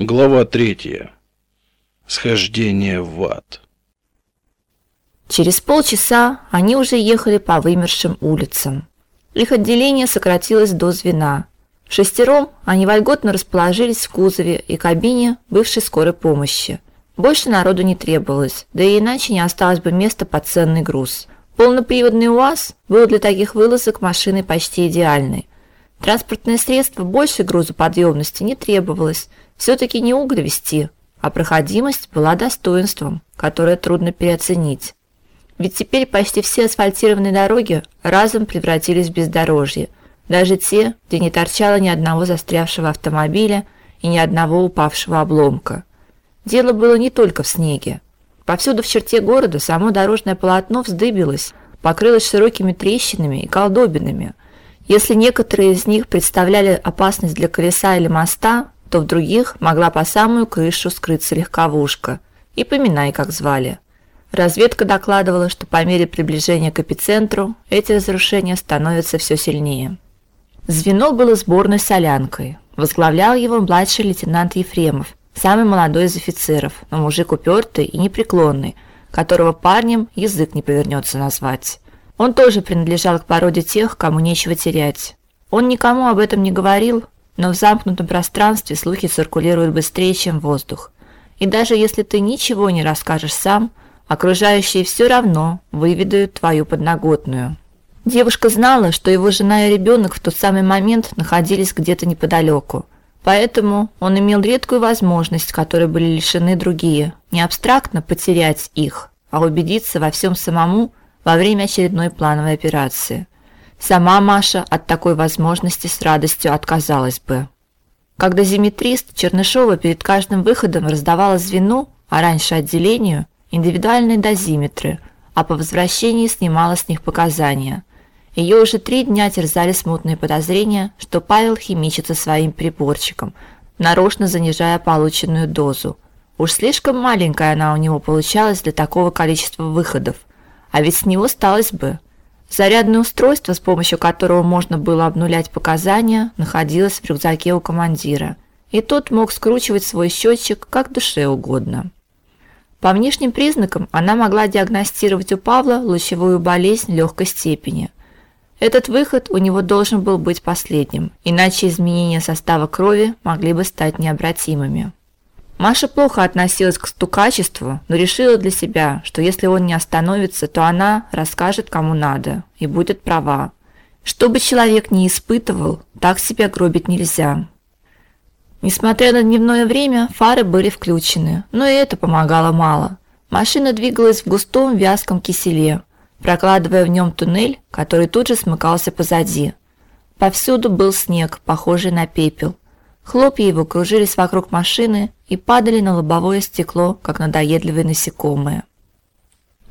Глава третья. Схождение в ад. Через полчаса они уже ехали по вымершим улицам. Их отделение сократилось до звена. Шестером они вольготно расположились в кузове и кабине бывшей скорой помощи. Больше народу не требовалось, да и иначе не осталось бы места под ценный груз. Полноприводный УАЗ был для таких вылазок машиной почти идеальной. Транспортное средство большей грузоподъемности не требовалось, все таки не уголь везти, а проходимость была достоинством, которое трудно переоценить. Ведь теперь почти все асфальтированные дороги разом превратились в бездорожье, даже те, где не торчало ни одного застрявшего автомобиля и ни одного упавшего обломка. Дело было не только в снеге. Повсюду в черте города само дорожное полотно вздыбилось, покрылось широкими трещинами и колдобинами. Если некоторые из них представляли опасность для колеса или моста, то в других могла по самую крышу скрыться легковушка. И поминай, как звали. Разведка докладывала, что по мере приближения к эпицентру эти разрушения становятся все сильнее. Звено было сборной солянкой. Возглавлял его младший лейтенант Ефремов, самый молодой из офицеров, но мужик упертый и непреклонный, которого парнем язык не повернется назвать. Он тоже принадлежал к породе тех, кому нечего терять. Он никому об этом не говорил, но в замкнутом пространстве слухи циркулируют быстрее, чем воздух. И даже если ты ничего не расскажешь сам, окружающие все равно выведают твою подноготную. Девушка знала, что его жена и ребенок в тот самый момент находились где-то неподалеку. Поэтому он имел редкую возможность, которой были лишены другие, не абстрактно потерять их, а убедиться во всем самому во время очередной плановой операции – Сама Маша от такой возможности с радостью отказалась бы. Когда зиметрист Чернышова перед каждым выходом раздавала звену, а раньше отделению, индивидуальные дозиметры, а по возвращении снимала с них показания. Ее уже три дня терзали смутные подозрения, что Павел химичит со своим приборчиком, нарочно занижая полученную дозу. Уж слишком маленькая она у него получалась для такого количества выходов, а ведь с него осталось бы Зарядное устройство, с помощью которого можно было обнулять показания, находилось в рюкзаке у командира, и тот мог скручивать свой счетчик как душе угодно. По внешним признакам она могла диагностировать у Павла лучевую болезнь легкой степени. Этот выход у него должен был быть последним, иначе изменения состава крови могли бы стать необратимыми. Маша плохо относилась к стукачеству, но решила для себя, что если он не остановится, то она расскажет кому надо и будет права. Что бы человек ни испытывал, так себя гробить нельзя. Несмотря на дневное время, фары были включены, но и это помогало мало. Машина двигалась в густом вязком киселе, прокладывая в нем туннель, который тут же смыкался позади. Повсюду был снег, похожий на пепел. Хлопья его кружились вокруг машины и падали на лобовое стекло, как надоедливые насекомые.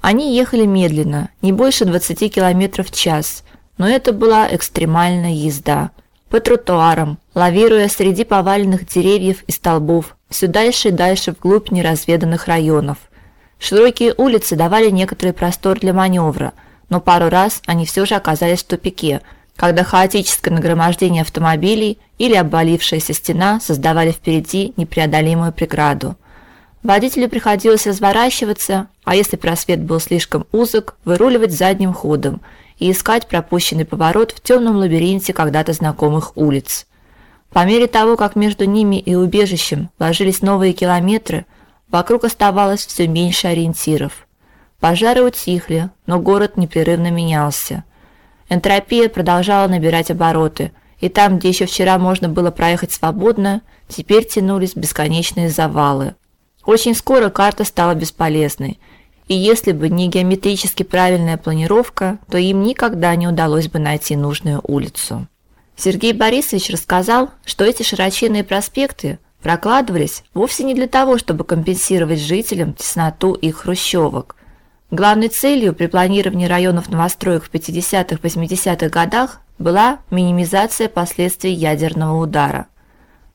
Они ехали медленно, не больше 20 км в час, но это была экстремальная езда. По тротуарам, лавируя среди поваленных деревьев и столбов, все дальше и дальше вглубь неразведанных районов. Широкие улицы давали некоторый простор для маневра, но пару раз они все же оказались в тупике – когда хаотическое нагромождение автомобилей или обвалившаяся стена создавали впереди непреодолимую преграду. Водителю приходилось разворачиваться, а если просвет был слишком узок, выруливать задним ходом и искать пропущенный поворот в темном лабиринте когда-то знакомых улиц. По мере того, как между ними и убежищем ложились новые километры, вокруг оставалось все меньше ориентиров. Пожары утихли, но город непрерывно менялся. Энтропия продолжала набирать обороты, и там, где еще вчера можно было проехать свободно, теперь тянулись бесконечные завалы. Очень скоро карта стала бесполезной, и если бы не геометрически правильная планировка, то им никогда не удалось бы найти нужную улицу. Сергей Борисович рассказал, что эти широченные проспекты прокладывались вовсе не для того, чтобы компенсировать жителям тесноту их хрущевок, Главной целью при планировании районов новостроек в 50-80-х годах была минимизация последствий ядерного удара.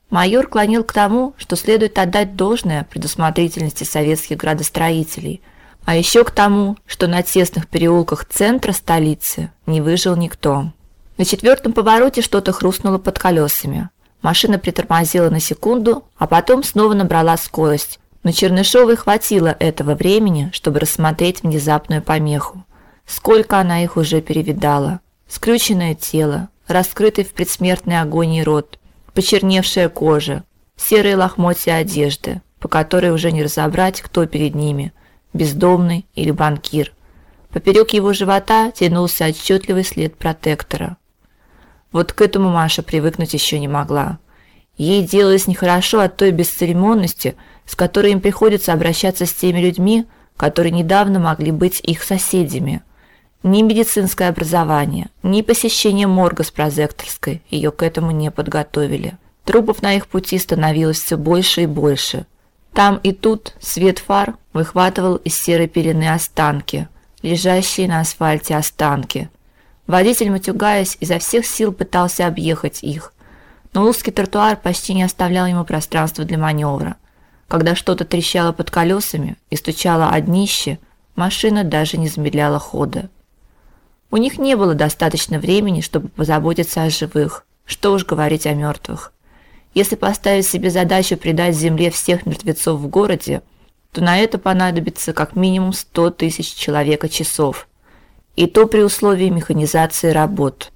Майор клонил к тому, что следует отдать должное предусмотрительности советских градостроителей, а еще к тому, что на тесных переулках центра столицы не выжил никто. На четвертом повороте что-то хрустнуло под колесами. Машина притормозила на секунду, а потом снова набрала скорость. Но Чернышовой хватило этого времени, чтобы рассмотреть внезапную помеху. Сколько она их уже перевидала. Скрюченное тело, раскрытый в предсмертной агонии рот, почерневшая кожа, серые лохмотья одежды, по которой уже не разобрать, кто перед ними бездомный или банкир. Поперек его живота тянулся отчетливый след протектора. Вот к этому Маша привыкнуть еще не могла. Ей делалось нехорошо от той бесцеремонности, с которой им приходится обращаться с теми людьми, которые недавно могли быть их соседями. Ни медицинское образование, ни посещение морга с прозекторской ее к этому не подготовили. Трупов на их пути становилось все больше и больше. Там и тут свет фар выхватывал из серой пелены останки, лежащие на асфальте останки. Водитель, матюгаясь, изо всех сил пытался объехать их, но узкий тротуар почти не оставлял ему пространства для маневра. Когда что-то трещало под колесами и стучало о днище, машина даже не замедляла хода. У них не было достаточно времени, чтобы позаботиться о живых, что уж говорить о мертвых. Если поставить себе задачу придать земле всех мертвецов в городе, то на это понадобится как минимум 100 тысяч человека-часов. И то при условии механизации работ.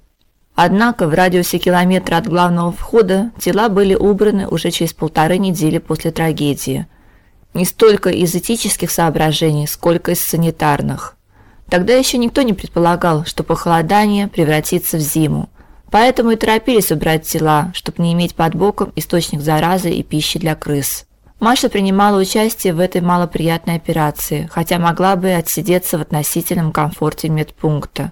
Однако в радиусе километра от главного входа тела были убраны уже через полторы недели после трагедии. Не столько из этических соображений, сколько из санитарных. Тогда еще никто не предполагал, что похолодание превратится в зиму. Поэтому и торопились убрать тела, чтобы не иметь под боком источник заразы и пищи для крыс. Маша принимала участие в этой малоприятной операции, хотя могла бы отсидеться в относительном комфорте медпункта.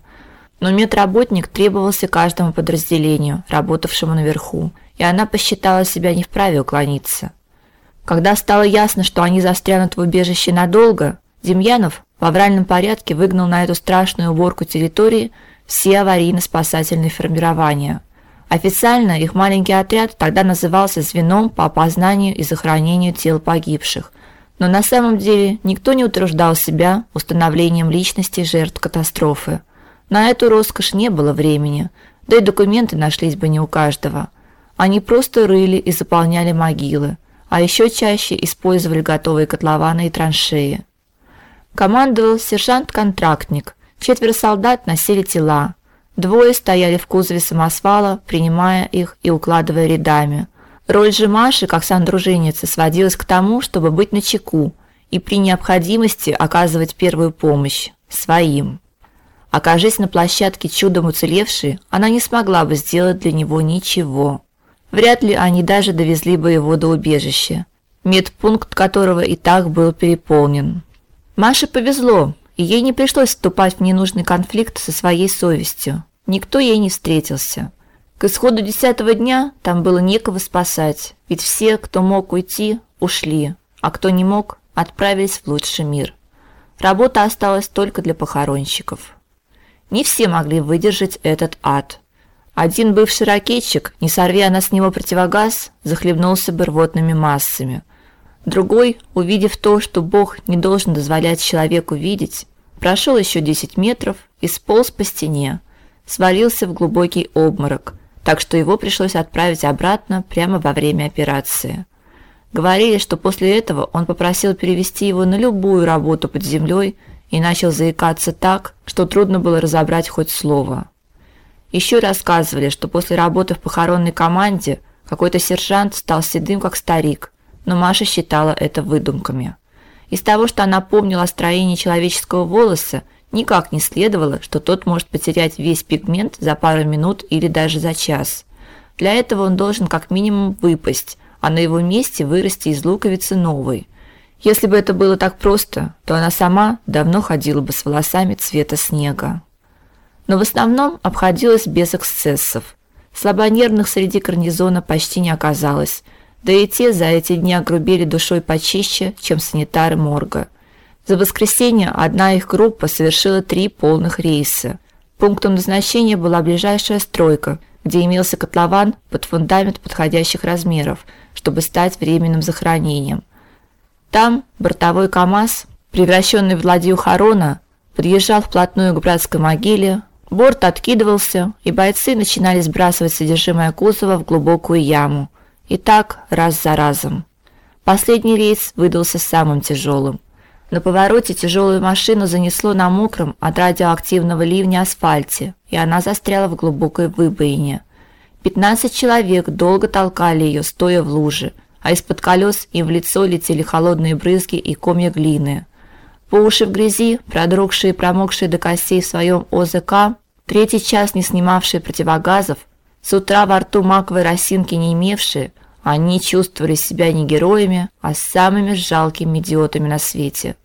Но медработник требовался каждому подразделению, работавшему наверху, и она посчитала себя не вправе уклониться. Когда стало ясно, что они застрянут в убежище надолго, Демьянов в авральном порядке выгнал на эту страшную уборку территории все аварийно-спасательные формирования. Официально их маленький отряд тогда назывался звеном по опознанию и захоронению тел погибших, но на самом деле никто не утверждал себя установлением личности жертв катастрофы. На эту роскошь не было времени, да и документы нашлись бы не у каждого. Они просто рыли и заполняли могилы, а еще чаще использовали готовые котлованы и траншеи. Командовал сержант-контрактник, Четверо солдат носили тела. Двое стояли в кузове самосвала, принимая их и укладывая рядами. Роль же Маши, как сандруженицы, сводилась к тому, чтобы быть начеку и при необходимости оказывать первую помощь своим. Окажись на площадке чудом уцелевшей, она не смогла бы сделать для него ничего. Вряд ли они даже довезли бы его до убежища, медпункт которого и так был переполнен. Маше повезло, и ей не пришлось вступать в ненужный конфликт со своей совестью. Никто ей не встретился. К исходу десятого дня там было некого спасать, ведь все, кто мог уйти, ушли, а кто не мог, отправились в лучший мир. Работа осталась только для похоронщиков. Не все могли выдержать этот ад. Один бывший ракетчик, не сорви она с него противогаз, захлебнулся бы рвотными массами – Другой, увидев то, что Бог не должен дозволять человеку видеть, прошел еще 10 метров и сполз по стене, свалился в глубокий обморок, так что его пришлось отправить обратно прямо во время операции. Говорили, что после этого он попросил перевести его на любую работу под землей и начал заикаться так, что трудно было разобрать хоть слово. Еще рассказывали, что после работы в похоронной команде какой-то сержант стал седым как старик но Маша считала это выдумками. Из того, что она помнила о строении человеческого волоса, никак не следовало, что тот может потерять весь пигмент за пару минут или даже за час. Для этого он должен как минимум выпасть, а на его месте вырасти из луковицы новый. Если бы это было так просто, то она сама давно ходила бы с волосами цвета снега. Но в основном обходилась без эксцессов. Слабонервных среди гарнизона почти не оказалось – да и те за эти дни огрубели душой почище, чем санитары морга. За воскресенье одна их группа совершила три полных рейса. Пунктом назначения была ближайшая стройка, где имелся котлован под фундамент подходящих размеров, чтобы стать временным захоронением. Там бортовой КАМАЗ, превращенный в ладью хорона, подъезжал вплотную к братской могиле, Борт откидывался, и бойцы начинали сбрасывать содержимое кузова в глубокую яму. И так раз за разом. Последний рейс выдался самым тяжелым. На повороте тяжелую машину занесло на мокром от радиоактивного ливня асфальте, и она застряла в глубокой выбоине. 15 человек долго толкали ее, стоя в луже, а из-под колес им в лицо летели холодные брызги и комья глины. По уши в грязи, продрогшие и промокшие до костей в своем ОЗК, третий час не снимавшие противогазов, с утра во рту маковой росинки не имевшие, они чувствовали себя не героями, а самыми жалкими идиотами на свете.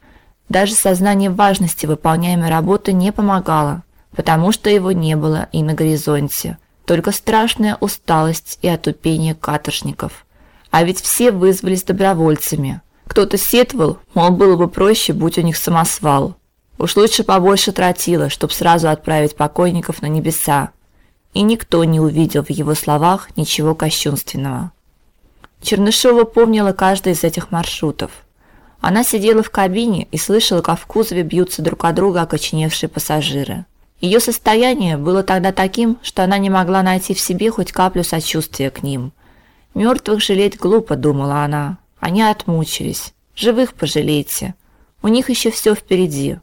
Даже сознание важности выполняемой работы не помогало, потому что его не было и на горизонте. Только страшная усталость и отупение каторжников. А ведь все вызвались добровольцами. Кто-то сетовал, мол, было бы проще, будь у них самосвал. Уж лучше побольше тротила, чтоб сразу отправить покойников на небеса. И никто не увидел в его словах ничего кощунственного. Чернышова помнила каждый из этих маршрутов. Она сидела в кабине и слышала, как в кузове бьются друг о друга окоченевшие пассажиры. Ее состояние было тогда таким, что она не могла найти в себе хоть каплю сочувствия к ним. Мертвых жалеть глупо, думала она. Они отмучились. Живых пожалейте. У них еще все впереди.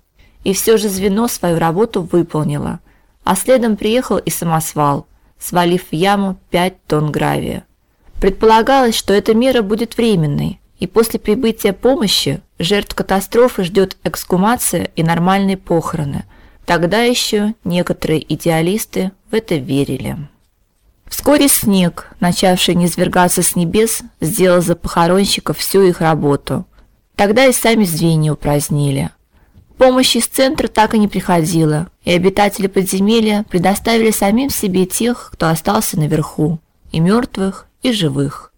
И все же звено свою работу выполнило. А следом приехал и самосвал, свалив в яму 5 тонн гравия. Предполагалось, что эта мера будет временной, и после прибытия помощи жертв катастрофы ждет эксгумация и нормальные похороны. Тогда еще некоторые идеалисты в это верили. Вскоре снег, начавший низвергаться с небес, сделал за похоронщиков всю их работу. Тогда и сами звенья упразднили. Помощь из центра так и не приходила, и обитатели подземелья предоставили самим себе тех, кто остался наверху, и мертвых, и живых.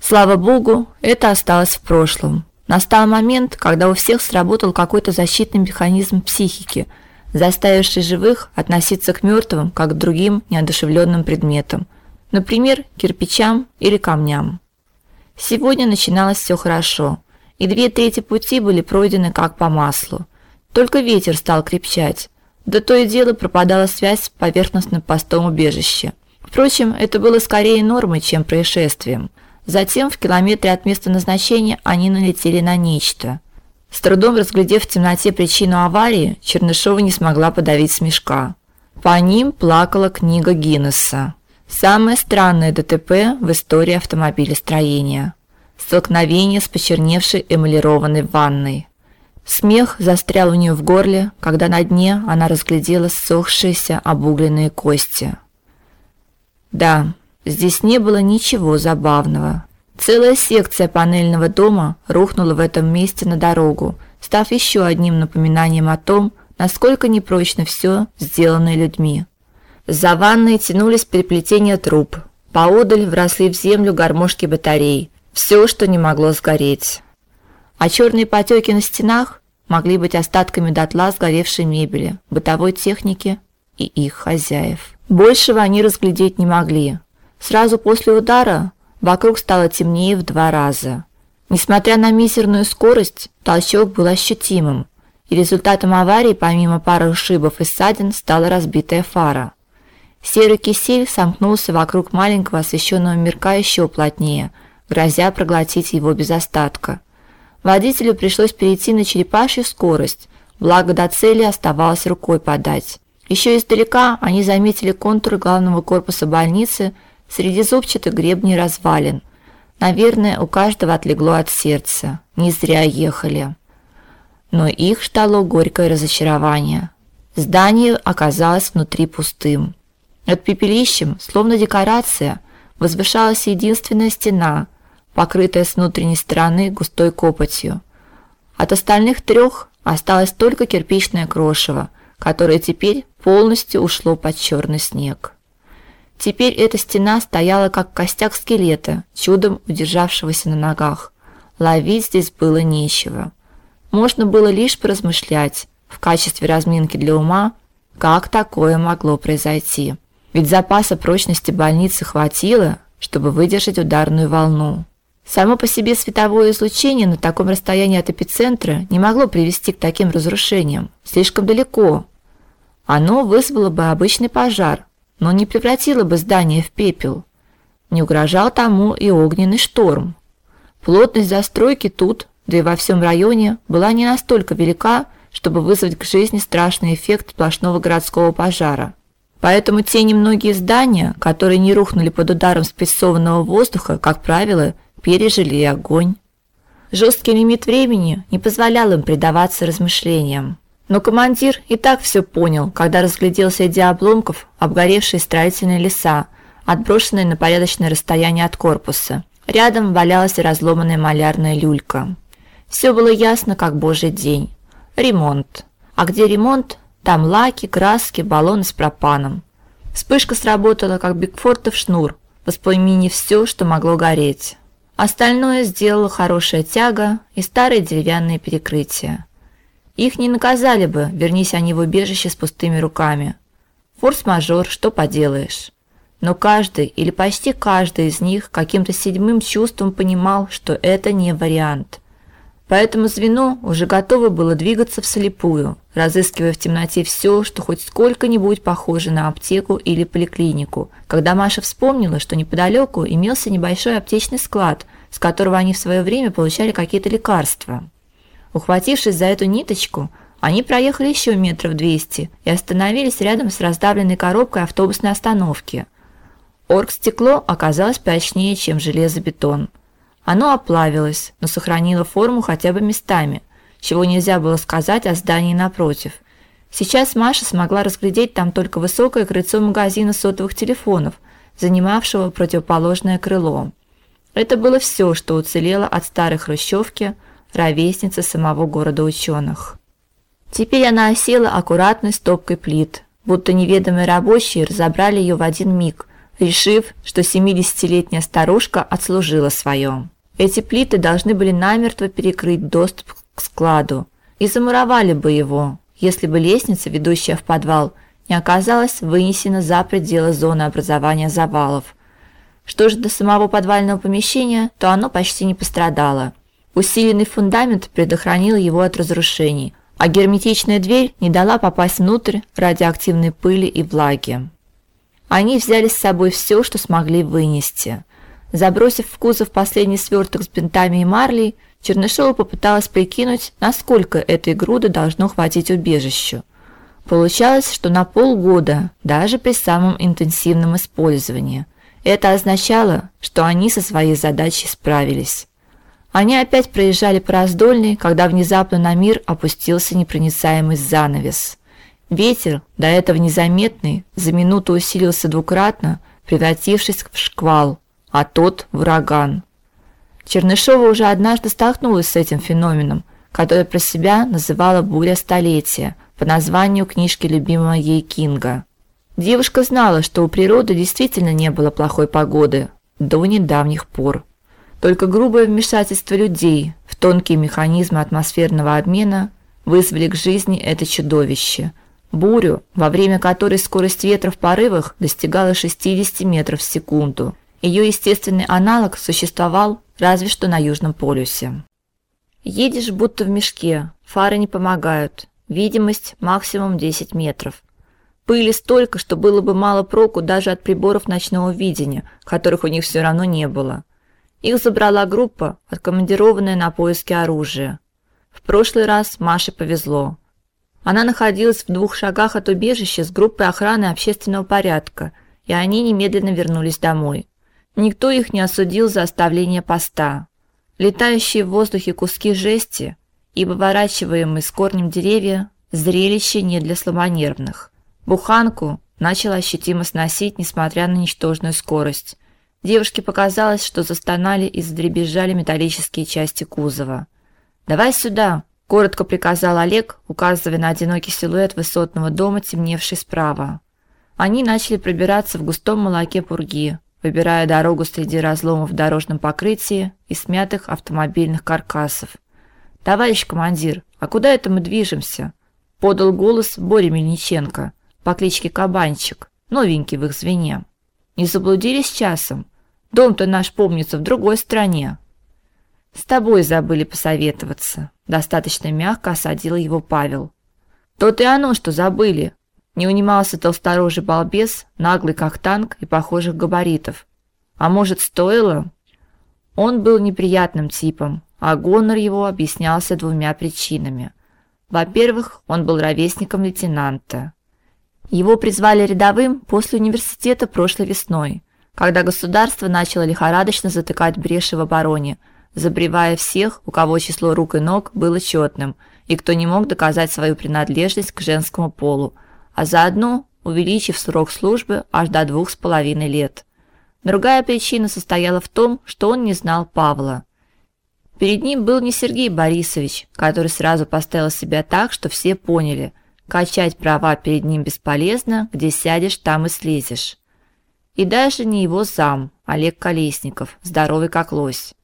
Слава богу, это осталось в прошлом. Настал момент, когда у всех сработал какой-то защитный механизм психики, заставивший живых относиться к мертвым как к другим неодушевленным предметам, например, кирпичам или камням. Сегодня начиналось все хорошо, и две трети пути были пройдены как по маслу. Только ветер стал крепчать, да то и дело пропадала связь с поверхностным постом убежища. Впрочем, это было скорее нормой, чем происшествием. Затем, в километре от места назначения, они налетели на нечто. С трудом разглядев в темноте причину аварии, Чернышова не смогла подавить смешка. По ним плакала книга Гиннесса. Самое странное ДТП в истории автомобилестроения. Столкновение с почерневшей эмалированной ванной. Смех застрял у нее в горле, когда на дне она разглядела ссохшиеся обугленные кости. Да, здесь не было ничего забавного. Целая секция панельного дома рухнула в этом месте на дорогу, став еще одним напоминанием о том, насколько непрочно все, сделанное людьми. За ванной тянулись переплетения труб. Поодаль вросли в землю гармошки батарей. Все, что не могло сгореть. А черные потеки на стенах могли быть остатками дотла сгоревшей мебели, бытовой техники и их хозяев. Большего они разглядеть не могли. Сразу после удара вокруг стало темнее в два раза. Несмотря на мизерную скорость, толчок был ощутимым, и результатом аварии, помимо пары ушибов и ссадин, стала разбитая фара. Серый кисель сомкнулся вокруг маленького освещенного мирка еще плотнее, грозя проглотить его без остатка. Водителю пришлось перейти на черепашью скорость, благо до цели оставалось рукой подать. Еще издалека они заметили контуры главного корпуса больницы среди зубчатых гребней развалин. Наверное, у каждого отлегло от сердца. Не зря ехали. Но их ждало горькое разочарование. Здание оказалось внутри пустым. Над пепелищем, словно декорация, возвышалась единственная стена, покрытая с внутренней стороны густой копотью. От остальных трех осталось только кирпичное крошево, которое теперь полностью ушло под черный снег. Теперь эта стена стояла как костяк скелета, чудом удержавшегося на ногах. Ловить здесь было нечего. Можно было лишь поразмышлять в качестве разминки для ума, как такое могло произойти. Ведь запаса прочности больницы хватило, чтобы выдержать ударную волну. Само по себе световое излучение на таком расстоянии от эпицентра не могло привести к таким разрушениям. Слишком далеко, Оно вызвало бы обычный пожар, но не превратило бы здание в пепел. Не угрожал тому и огненный шторм. Плотность застройки тут, да и во всем районе, была не настолько велика, чтобы вызвать к жизни страшный эффект сплошного городского пожара. Поэтому те немногие здания, которые не рухнули под ударом спрессованного воздуха, как правило, пережили и огонь. Жесткий лимит времени не позволял им предаваться размышлениям. Но командир и так все понял, когда разглядел среди обломков обгоревшие строительные леса, отброшенные на порядочное расстояние от корпуса. Рядом валялась разломанная малярная люлька. Все было ясно, как божий день. Ремонт. А где ремонт, там лаки, краски, баллоны с пропаном. Вспышка сработала, как Бигфортов шнур, воспламенив все, что могло гореть. Остальное сделала хорошая тяга и старые деревянные перекрытия. Их не наказали бы, вернись они в убежище с пустыми руками. Форс-мажор, что поделаешь. Но каждый или почти каждый из них каким-то седьмым чувством понимал, что это не вариант. Поэтому звено уже готово было двигаться вслепую, разыскивая в темноте все, что хоть сколько-нибудь похоже на аптеку или поликлинику. Когда Маша вспомнила, что неподалеку имелся небольшой аптечный склад, с которого они в свое время получали какие-то лекарства. Ухватившись за эту ниточку, они проехали еще метров двести и остановились рядом с раздавленной коробкой автобусной остановки. Оргстекло оказалось прочнее, чем железобетон. Оно оплавилось, но сохранило форму хотя бы местами, чего нельзя было сказать о здании напротив. Сейчас Маша смогла разглядеть там только высокое крыльцо магазина сотовых телефонов, занимавшего противоположное крыло. Это было все, что уцелело от старой хрущевки – ровесница самого города ученых. Теперь она осела аккуратной стопкой плит, будто неведомые рабочие разобрали ее в один миг, решив, что семидесятилетняя старушка отслужила свое. Эти плиты должны были намертво перекрыть доступ к складу и замуровали бы его, если бы лестница, ведущая в подвал, не оказалась вынесена за пределы зоны образования завалов. Что же до самого подвального помещения, то оно почти не пострадало. Усиленный фундамент предохранил его от разрушений, а герметичная дверь не дала попасть внутрь радиоактивной пыли и влаги. Они взяли с собой все, что смогли вынести. Забросив в кузов последний сверток с бинтами и марлей, Чернышова попыталась прикинуть, насколько этой груды должно хватить убежищу. Получалось, что на полгода, даже при самом интенсивном использовании. Это означало, что они со своей задачей справились. Они опять проезжали по раздольной, когда внезапно на мир опустился непроницаемый занавес. Ветер, до этого незаметный, за минуту усилился двукратно, превратившись в шквал, а тот ураган. Чернышова уже однажды столкнулась с этим феноменом, который про себя называла буря столетия по названию книжки любимого ей Кинга. Девушка знала, что у природы действительно не было плохой погоды до недавних пор. Только грубое вмешательство людей в тонкие механизмы атмосферного обмена вызвали к жизни это чудовище. Бурю, во время которой скорость ветра в порывах достигала 60 метров в секунду. Ее естественный аналог существовал разве что на Южном полюсе. Едешь будто в мешке, фары не помогают, видимость максимум 10 метров. Пыли столько, что было бы мало проку даже от приборов ночного видения, которых у них все равно не было. Их забрала группа, откомандированная на поиски оружия. В прошлый раз Маше повезло. Она находилась в двух шагах от убежища с группой охраны общественного порядка, и они немедленно вернулись домой. Никто их не осудил за оставление поста. Летающие в воздухе куски жести и выворачиваемые с корнем деревья зрелище не для слабонервных. Буханку начал ощутимо сносить, несмотря на ничтожную скорость. Девушке показалось, что застонали и задребезжали металлические части кузова. "Давай сюда", коротко приказал Олег, указывая на одинокий силуэт высотного дома, темневший справа. Они начали пробираться в густом молоке пурги, выбирая дорогу среди разломов в дорожном покрытии и смятых автомобильных каркасов. "Товарищ командир, а куда это мы движемся?" подал голос Боря Мельниченко по кличке Кабанчик, новенький в их звене. "Не заблудились часом?" Дом-то наш, помнится, в другой стране. С тобой забыли посоветоваться, достаточно мягко осадил его Павел. То и оно, что забыли. Не унимался толсторожий балбес, наглый как танк и похожих габаритов. А может, стоило? Он был неприятным типом, а гонор его объяснялся двумя причинами. Во-первых, он был ровесником лейтенанта. Его призвали рядовым после университета прошлой весной, когда государство начало лихорадочно затыкать бреши в обороне, забревая всех, у кого число рук и ног было четным, и кто не мог доказать свою принадлежность к женскому полу, а заодно увеличив срок службы аж до двух с половиной лет. Другая причина состояла в том, что он не знал Павла. Перед ним был не Сергей Борисович, который сразу поставил себя так, что все поняли – Качать права перед ним бесполезно, где сядешь, там и слезешь. И даже не его зам, Олег Колесников, здоровый как лось.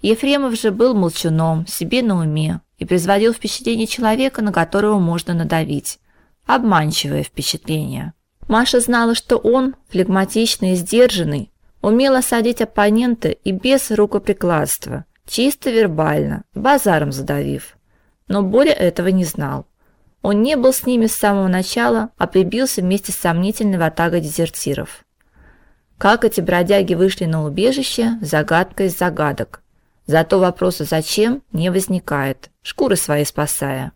Ефремов же был молчуном, себе на уме и производил впечатление человека, на которого можно надавить. Обманчивое впечатление. Маша знала, что он, флегматичный и сдержанный, умел осадить оппонента и без рукоприкладства, чисто вербально, базаром задавив. Но Боря этого не знал. Он не был с ними с самого начала, а прибился вместе с сомнительной ватагой дезертиров. Как эти бродяги вышли на убежище, загадка из загадок. Зато вопроса зачем не возникает, шкуры свои спасая.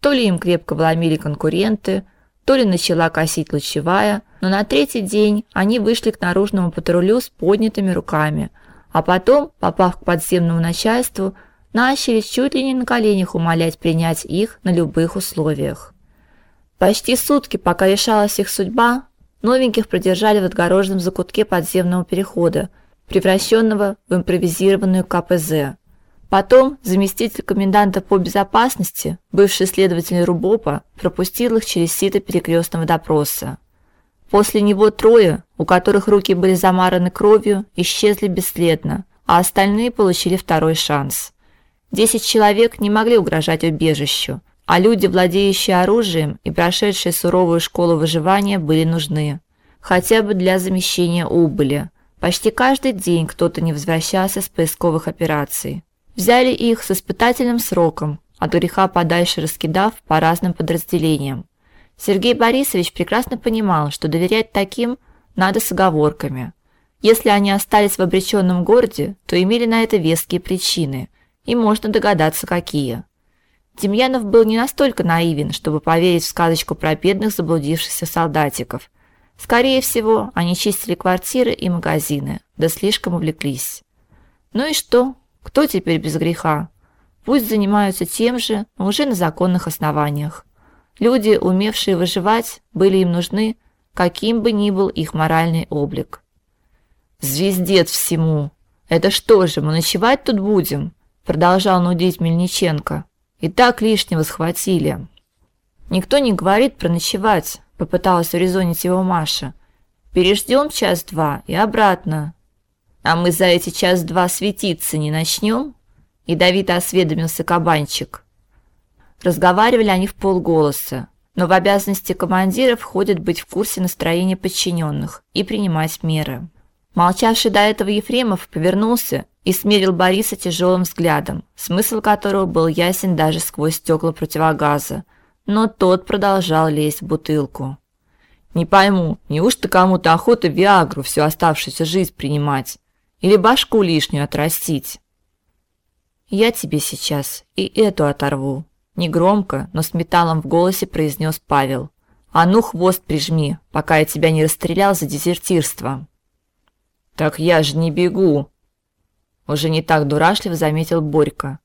То ли им крепко вломили конкуренты, то ли начала косить лучевая, но на третий день они вышли к наружному патрулю с поднятыми руками, а потом, попав к подземному начальству, начали чуть ли не на коленях умолять принять их на любых условиях. Почти сутки, пока решалась их судьба, новеньких продержали в отгороженном закутке подземного перехода, превращенного в импровизированную КПЗ. Потом заместитель коменданта по безопасности, бывший следователь РУБОПа, пропустил их через сито перекрестного допроса. После него трое, у которых руки были замараны кровью, исчезли бесследно, а остальные получили второй шанс. Десять человек не могли угрожать убежищу, а люди, владеющие оружием и прошедшие суровую школу выживания, были нужны, хотя бы для замещения убыли. Почти каждый день кто-то не возвращался с поисковых операций. Взяли их с испытательным сроком, от греха подальше раскидав по разным подразделениям. Сергей Борисович прекрасно понимал, что доверять таким надо с оговорками. Если они остались в обреченном городе, то имели на это веские причины – и можно догадаться, какие. Демьянов был не настолько наивен, чтобы поверить в сказочку про бедных заблудившихся солдатиков. Скорее всего, они чистили квартиры и магазины, да слишком увлеклись. Ну и что? Кто теперь без греха? Пусть занимаются тем же, но уже на законных основаниях. Люди, умевшие выживать, были им нужны, каким бы ни был их моральный облик. Звездец всему. Это что же, мы ночевать тут будем? продолжал нудить Мельниченко. И так лишнего схватили. Никто не говорит про ночевать, попыталась урезонить его Маша. Переждем час-два и обратно. А мы за эти час-два светиться не начнем? Ядовито осведомился кабанчик. Разговаривали они в полголоса, но в обязанности командира входит быть в курсе настроения подчиненных и принимать меры. Молчавший до этого Ефремов повернулся и смерил Бориса тяжелым взглядом, смысл которого был ясен даже сквозь стекла противогаза, но тот продолжал лезть в бутылку. Не пойму, неужто кому-то охота Виагру всю оставшуюся жизнь принимать или башку лишнюю отрастить? Я тебе сейчас и эту оторву, негромко, но с металлом в голосе произнес Павел. А ну хвост прижми, пока я тебя не расстрелял за дезертирство. Так я же не бегу, уже не так дурашливо заметил Борька.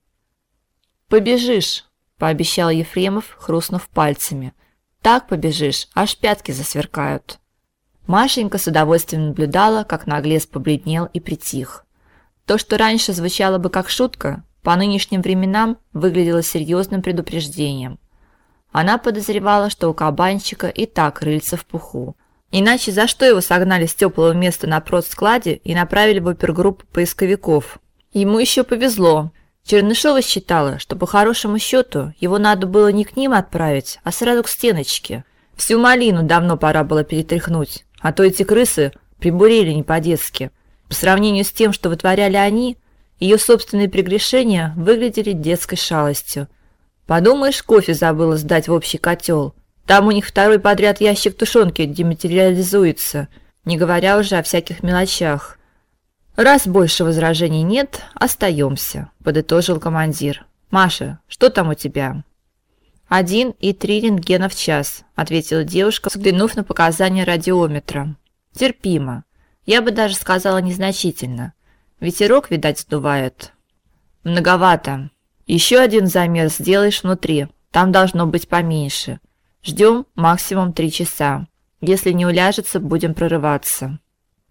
Побежишь, пообещал Ефремов, хрустнув пальцами. Так побежишь, аж пятки засверкают. Машенька с удовольствием наблюдала, как наглец побледнел и притих. То, что раньше звучало бы как шутка, по нынешним временам выглядело серьезным предупреждением. Она подозревала, что у кабанчика и так рыльца в пуху. Иначе за что его согнали с теплого места на продскладе и направили в опергруппу поисковиков? Ему еще повезло. Чернышова считала, что по хорошему счету его надо было не к ним отправить, а сразу к стеночке. Всю малину давно пора было перетряхнуть, а то эти крысы прибурили не по-детски. По сравнению с тем, что вытворяли они, ее собственные прегрешения выглядели детской шалостью. Подумаешь, кофе забыла сдать в общий котел. Там у них второй подряд ящик тушенки дематериализуется, не говоря уже о всяких мелочах. Раз больше возражений нет, остаемся, подытожил командир. Маша, что там у тебя? Один и три рентгена в час, ответила девушка, взглянув на показания радиометра. Терпимо. Я бы даже сказала незначительно. Ветерок, видать, сдувает. Многовато. Еще один замер сделаешь внутри. Там должно быть поменьше. Ждем максимум три часа. Если не уляжется, будем прорываться.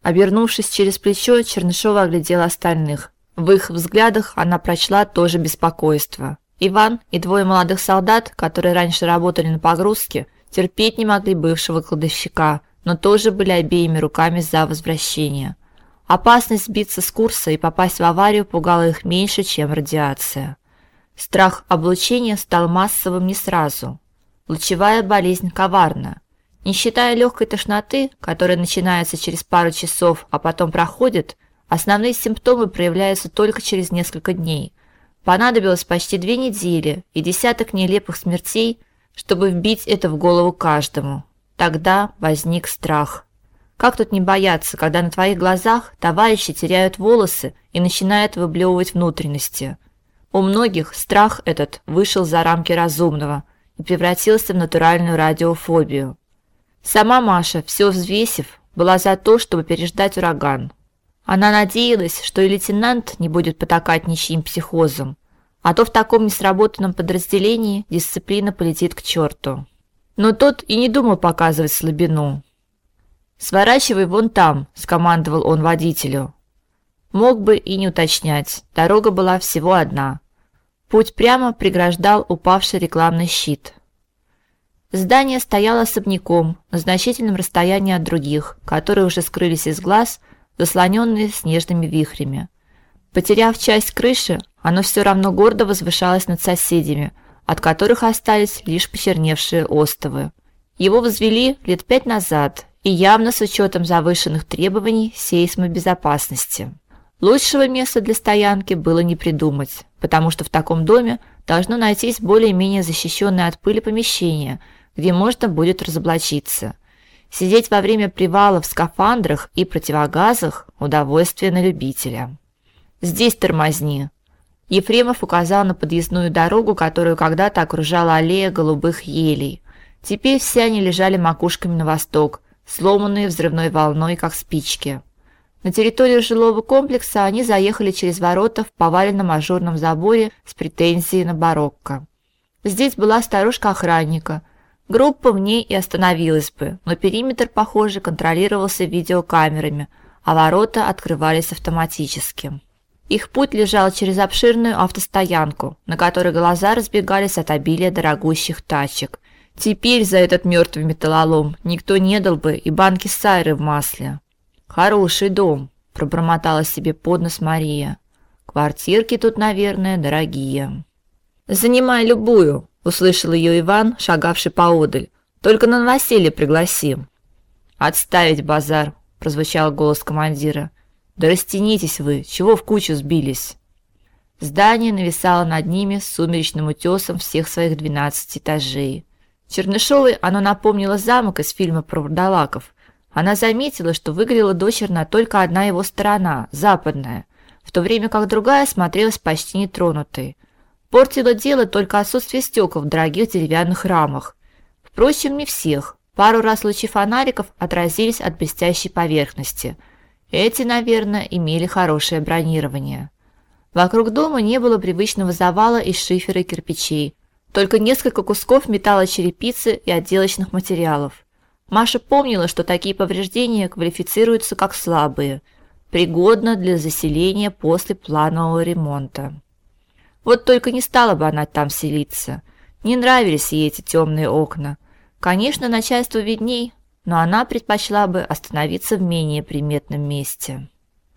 Обернувшись через плечо, Чернышова оглядела остальных. В их взглядах она прочла тоже беспокойство. Иван и двое молодых солдат, которые раньше работали на погрузке, терпеть не могли бывшего кладовщика, но тоже были обеими руками за возвращение. Опасность сбиться с курса и попасть в аварию пугала их меньше, чем радиация. Страх облучения стал массовым не сразу. Лучевая болезнь коварна. Не считая легкой тошноты, которая начинается через пару часов, а потом проходит, основные симптомы проявляются только через несколько дней – Понадобилось почти две недели и десяток нелепых смертей, чтобы вбить это в голову каждому. Тогда возник страх. Как тут не бояться, когда на твоих глазах товарищи теряют волосы и начинают выблевывать внутренности? У многих страх этот вышел за рамки разумного и превратился в натуральную радиофобию. Сама Маша, все взвесив, была за то, чтобы переждать ураган. Она надеялась, что и лейтенант не будет потакать ничьим психозом, а то в таком несработанном подразделении дисциплина полетит к черту. Но тот и не думал показывать слабину. «Сворачивай вон там», – скомандовал он водителю. Мог бы и не уточнять, дорога была всего одна. Путь прямо преграждал упавший рекламный щит. Здание стояло особняком, на значительном расстоянии от других, которые уже скрылись из глаз – заслоненные снежными вихрями. Потеряв часть крыши, оно все равно гордо возвышалось над соседями, от которых остались лишь почерневшие остовы. Его возвели лет пять назад, и явно с учетом завышенных требований сейсмобезопасности. Лучшего места для стоянки было не придумать, потому что в таком доме должно найтись более-менее защищенное от пыли помещение, где можно будет разоблачиться – Сидеть во время привала в скафандрах и противогазах удовольствие на любителя. Здесь тормозни. Ефремов указал на подъездную дорогу, которую когда-то окружала аллея голубых елей. Теперь все они лежали макушками на восток, сломанные взрывной волной, как спички. На территорию жилого комплекса они заехали через ворота в поваленном ажурном заборе с претензией на барокко. Здесь была старушка охранника – Группа в ней и остановилась бы, но периметр, похоже, контролировался видеокамерами, а ворота открывались автоматически. Их путь лежал через обширную автостоянку, на которой глаза разбегались от обилия дорогущих тачек. Теперь за этот мертвый металлолом никто не дал бы и банки сайры в масле. Хороший дом, пробормотала себе под нос Мария. Квартирки тут, наверное, дорогие. Занимай любую, услышал ее Иван, шагавший поодаль. Только на новоселье пригласи. Отставить базар, прозвучал голос командира. Да растянитесь вы, чего в кучу сбились? Здание нависало над ними с сумеречным утесом всех своих двенадцати этажей. Чернышовой оно напомнило замок из фильма про вурдалаков. Она заметила, что выглядела дочерно только одна его сторона, западная, в то время как другая смотрелась почти нетронутой. Портило дело только отсутствие стекол в дорогих деревянных рамах. Впрочем, не всех. Пару раз лучи фонариков отразились от блестящей поверхности. Эти, наверное, имели хорошее бронирование. Вокруг дома не было привычного завала из шифера и кирпичей, только несколько кусков металлочерепицы и отделочных материалов. Маша помнила, что такие повреждения квалифицируются как слабые, пригодно для заселения после планового ремонта. Вот только не стала бы она там селиться. Не нравились ей эти темные окна. Конечно, начальству видней, но она предпочла бы остановиться в менее приметном месте.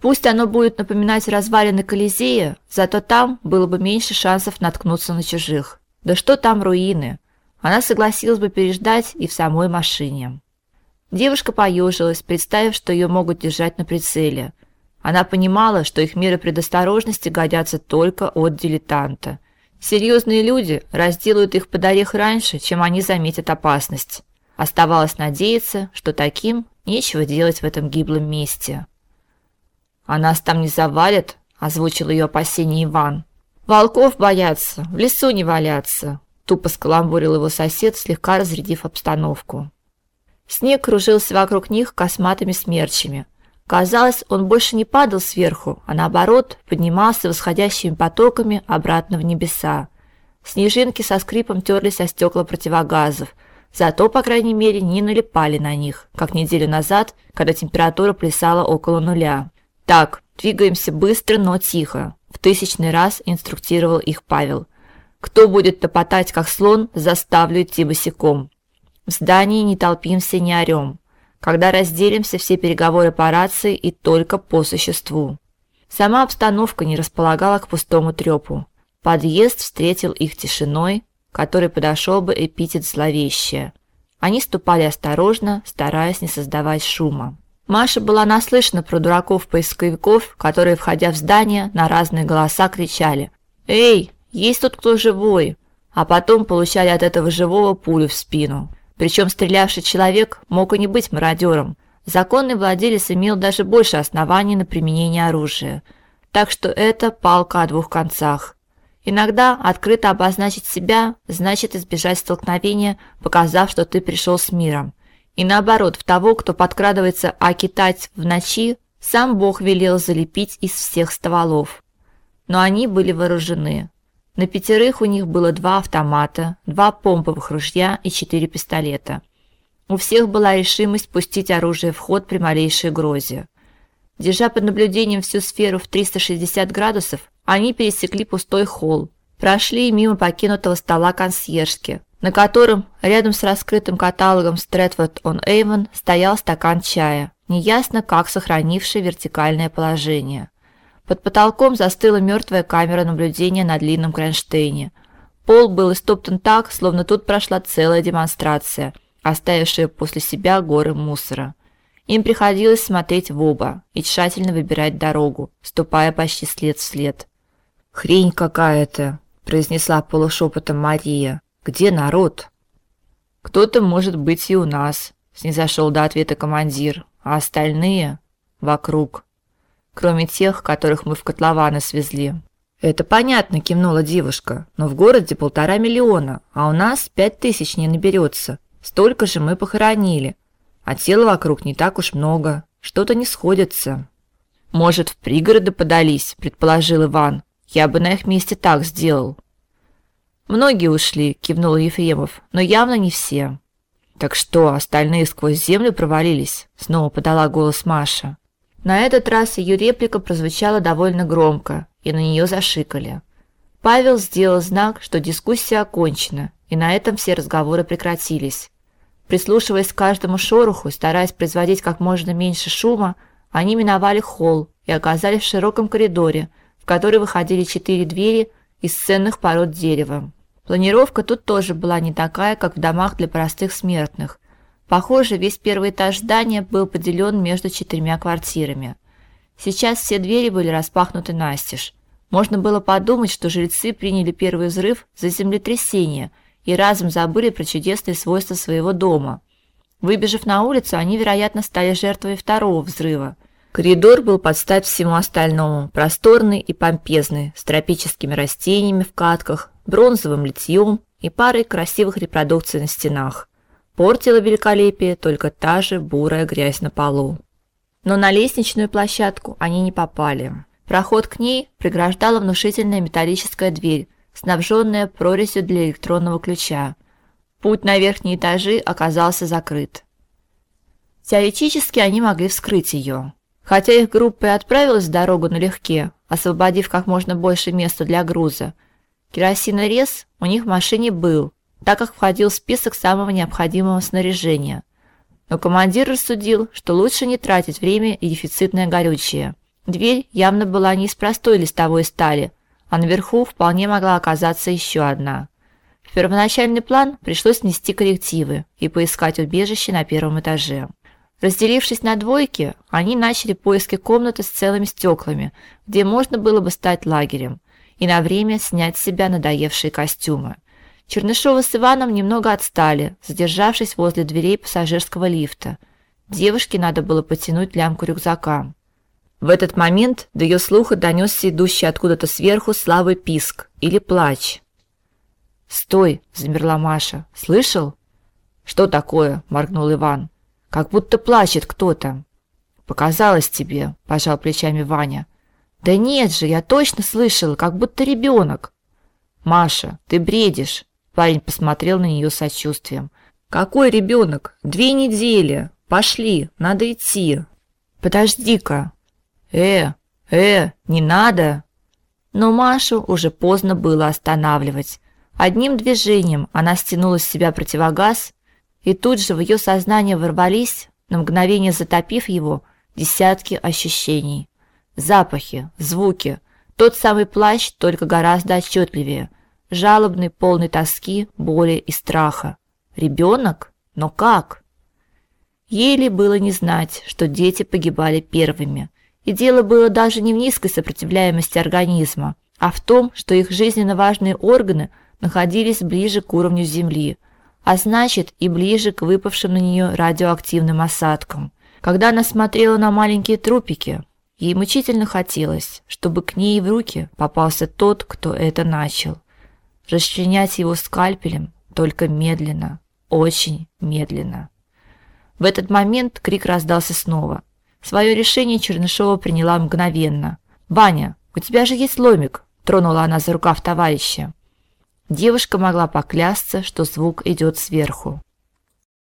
Пусть оно будет напоминать развалины Колизея, зато там было бы меньше шансов наткнуться на чужих. Да что там руины? Она согласилась бы переждать и в самой машине. Девушка поежилась, представив, что ее могут держать на прицеле – она понимала, что их меры предосторожности годятся только от дилетанта. Серьезные люди разделают их под орех раньше, чем они заметят опасность. Оставалось надеяться, что таким нечего делать в этом гиблом месте. А нас там не завалят, озвучил ее опасение Иван. Волков боятся, в лесу не валяться, тупо скаламбурил его сосед, слегка разрядив обстановку. Снег кружился вокруг них косматыми смерчами. Казалось, он больше не падал сверху, а наоборот, поднимался восходящими потоками обратно в небеса. Снежинки со скрипом терлись о стекла противогазов, зато, по крайней мере, не налипали на них, как неделю назад, когда температура плясала около нуля. Так, двигаемся быстро, но тихо, в тысячный раз инструктировал их Павел. Кто будет топотать как слон, заставлю идти босиком. В здании не толпимся, не орем. Когда разделимся, все переговоры по рации и только по существу. Сама обстановка не располагала к пустому трепу. Подъезд встретил их тишиной, которой подошел бы эпитет зловещее. Они ступали осторожно, стараясь не создавать шума. Маша была наслышана про дураков-поисковиков, которые, входя в здание, на разные голоса кричали: "Эй, есть тут кто живой?" а потом получали от этого живого пулю в спину. Причем стрелявший человек мог и не быть мародером. Законный владелец имел даже больше оснований на применение оружия. Так что это палка о двух концах. Иногда открыто обозначить себя значит избежать столкновения, показав, что ты пришел с миром. И наоборот, в того, кто подкрадывается акитать в ночи, сам Бог велел залепить из всех стволов. Но они были вооружены. На пятерых у них было два автомата, два помповых ружья и четыре пистолета. У всех была решимость пустить оружие в ход при малейшей угрозе. Держа под наблюдением всю сферу в 360 градусов, они пересекли пустой холл, прошли мимо покинутого стола консьержки, на котором, рядом с раскрытым каталогом Stratford on Avon, стоял стакан чая, неясно как сохранивший вертикальное положение. Под потолком застыла мертвая камера наблюдения на длинном кронштейне. Пол был истоптан так, словно тут прошла целая демонстрация, оставившая после себя горы мусора. Им приходилось смотреть в оба и тщательно выбирать дорогу, ступая почти след в след. Хрень какая-то, произнесла полушепотом Мария. Где народ? Кто-то может быть и у нас, снизошел до ответа командир, а остальные вокруг кроме тех, которых мы в котлованы свезли. Это понятно, кивнула девушка. Но в городе полтора миллиона, а у нас пять тысяч не наберется. Столько же мы похоронили. А тел вокруг не так уж много. Что-то не сходится. Может, в пригороды подались, предположил Иван. Я бы на их месте так сделал. Многие ушли, кивнул Ефремов, но явно не все. Так что, остальные сквозь землю провалились? Снова подала голос Маша. На этот раз ее реплика прозвучала довольно громко, и на нее зашикали. Павел сделал знак, что дискуссия окончена, и на этом все разговоры прекратились. Прислушиваясь к каждому шороху, стараясь производить как можно меньше шума, они миновали холл и оказались в широком коридоре, в который выходили четыре двери из ценных пород дерева. Планировка тут тоже была не такая, как в домах для простых смертных. Похоже, весь первый этаж здания был поделен между четырьмя квартирами. Сейчас все двери были распахнуты настежь. Можно было подумать, что жрецы приняли первый взрыв за землетрясение и разом забыли про чудесные свойства своего дома. Выбежав на улицу, они, вероятно, стали жертвой второго взрыва. Коридор был под стать всему остальному, просторный и помпезный, с тропическими растениями в катках, бронзовым литьем и парой красивых репродукций на стенах. Портила великолепие только та же бурая грязь на полу. Но на лестничную площадку они не попали. Проход к ней преграждала внушительная металлическая дверь, снабженная прорезью для электронного ключа. Путь на верхние этажи оказался закрыт. Теоретически они могли вскрыть ее. Хотя их группа и отправилась в дорогу налегке, освободив как можно больше места для груза, керосинорез у них в машине был, так как входил в список самого необходимого снаряжения. Но командир рассудил, что лучше не тратить время и дефицитное горючее. Дверь явно была не из простой листовой стали, а наверху вполне могла оказаться еще одна. В первоначальный план пришлось внести коррективы и поискать убежище на первом этаже. Разделившись на двойки, они начали поиски комнаты с целыми стеклами, где можно было бы стать лагерем. и на время снять с себя надоевшие костюмы. Чернышова с Иваном немного отстали, задержавшись возле дверей пассажирского лифта. Девушке надо было потянуть лямку рюкзака. В этот момент до ее слуха донесся идущий откуда-то сверху слабый писк или плач. "Стой", замерла Маша. "Слышал?" "Что такое?" моргнул Иван. "Как будто плачет кто-то". "Показалось тебе", пожал плечами Ваня. "Да нет же, я точно слышал, как будто ребенок». "Маша, ты бредишь". Парень посмотрел на нее сочувствием. "Какой ребенок? Две недели. Пошли, надо идти". "Подожди-ка", Э, э, не надо. Но Машу уже поздно было останавливать. Одним движением она стянула с себя противогаз, и тут же в ее сознание ворвались, на мгновение затопив его, десятки ощущений. Запахи, звуки, тот самый плащ, только гораздо отчетливее, жалобный, полный тоски, боли и страха. Ребенок? Но как? Еле было не знать, что дети погибали первыми, и дело было даже не в низкой сопротивляемости организма, а в том, что их жизненно важные органы находились ближе к уровню Земли, а значит и ближе к выпавшим на нее радиоактивным осадкам. Когда она смотрела на маленькие трупики, ей мучительно хотелось, чтобы к ней в руки попался тот, кто это начал. Расчленять его скальпелем только медленно, очень медленно. В этот момент крик раздался снова. Свое решение Чернышова приняла мгновенно. "Ваня, у тебя же есть ломик", тронула она за рукав товарища. Девушка могла поклясться, что звук идет сверху.